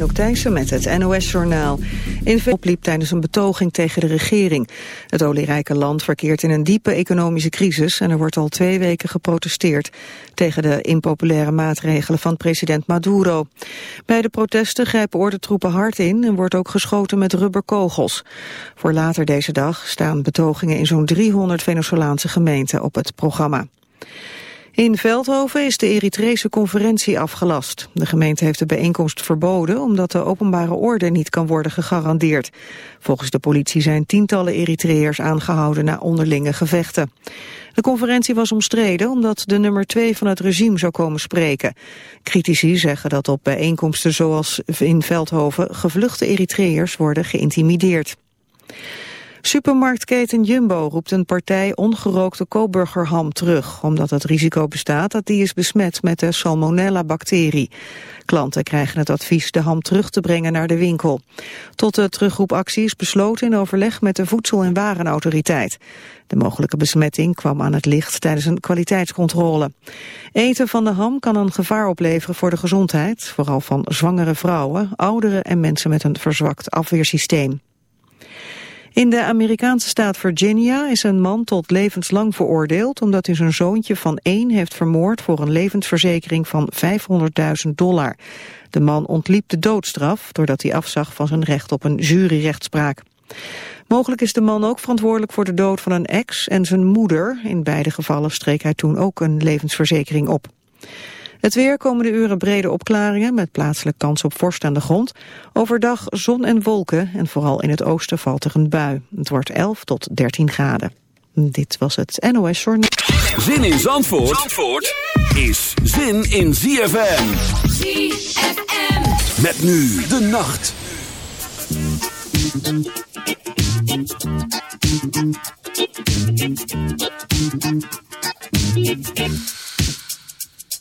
Anouk Thijssen met het NOS-journaal. In opliep tijdens een betoging tegen de regering. Het olierijke land verkeert in een diepe economische crisis... en er wordt al twee weken geprotesteerd... tegen de impopulaire maatregelen van president Maduro. Bij de protesten grijpen ordentroepen hard in... en wordt ook geschoten met rubberkogels. Voor later deze dag staan betogingen in zo'n 300 Venezolaanse gemeenten op het programma. In Veldhoven is de Eritrese conferentie afgelast. De gemeente heeft de bijeenkomst verboden omdat de openbare orde niet kan worden gegarandeerd. Volgens de politie zijn tientallen Eritreërs aangehouden na onderlinge gevechten. De conferentie was omstreden omdat de nummer twee van het regime zou komen spreken. Critici zeggen dat op bijeenkomsten zoals in Veldhoven gevluchte Eritreërs worden geïntimideerd. Supermarktketen Jumbo roept een partij ongerookte koopburgerham terug, omdat het risico bestaat dat die is besmet met de salmonella-bacterie. Klanten krijgen het advies de ham terug te brengen naar de winkel. Tot de terugroepactie is besloten in overleg met de Voedsel- en Warenautoriteit. De mogelijke besmetting kwam aan het licht tijdens een kwaliteitscontrole. Eten van de ham kan een gevaar opleveren voor de gezondheid, vooral van zwangere vrouwen, ouderen en mensen met een verzwakt afweersysteem. In de Amerikaanse staat Virginia is een man tot levenslang veroordeeld... omdat hij zijn zoontje van één heeft vermoord voor een levensverzekering van 500.000 dollar. De man ontliep de doodstraf doordat hij afzag van zijn recht op een juryrechtspraak. Mogelijk is de man ook verantwoordelijk voor de dood van een ex en zijn moeder. In beide gevallen streek hij toen ook een levensverzekering op. Het weer komende uren brede opklaringen met plaatselijk kans op vorst aan de grond. Overdag zon en wolken en vooral in het oosten valt er een bui. Het wordt 11 tot 13 graden. Dit was het NOS Journal. Zin in Zandvoort, Zandvoort is zin in ZFM. ZFM. Met nu de nacht.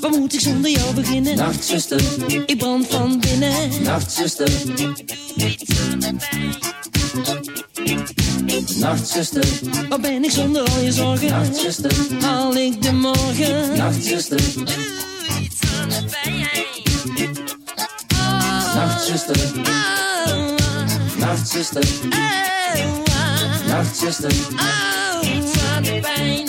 Wat moet ik zonder jou beginnen? Nachtzuster, Ik brand van binnen. Nachtzuster. Nachtzuster, Wat ben ik zonder al je zorgen? Nachtzuster, Haal ik de morgen? Nachtzuster, Doe iets aan de pijn. Nachtzuster, Ah, Nachtzuster, Oh, Nachtzuster, oh, de pijn,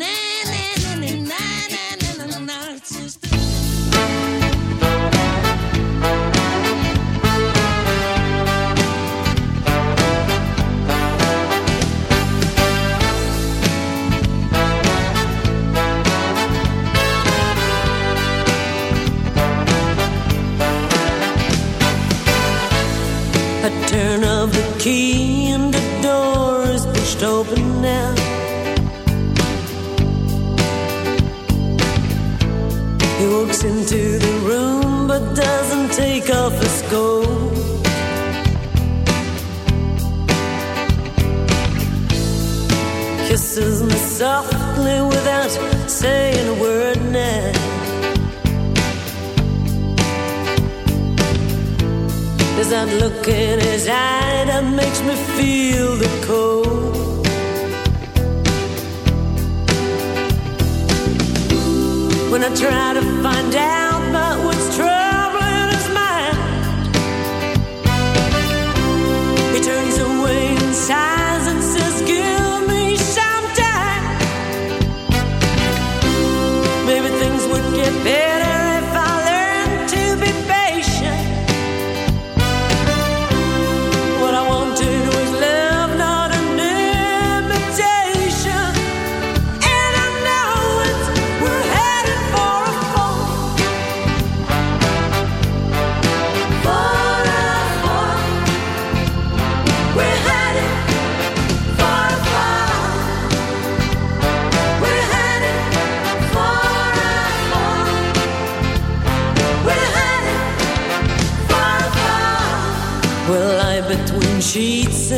Into the room but doesn't take off his coat. Kisses me softly without saying a word now. There's that look in his eye that makes me feel the cold. When I try to find out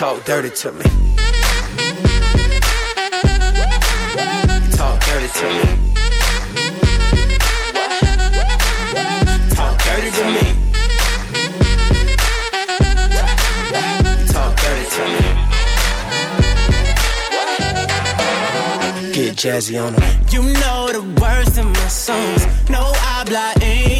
talk dirty to me. Talk dirty to me. Talk dirty to me. Talk dirty to me. Get jazzy on them. You know the words in my songs. No habla English.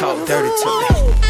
talk dirty to me.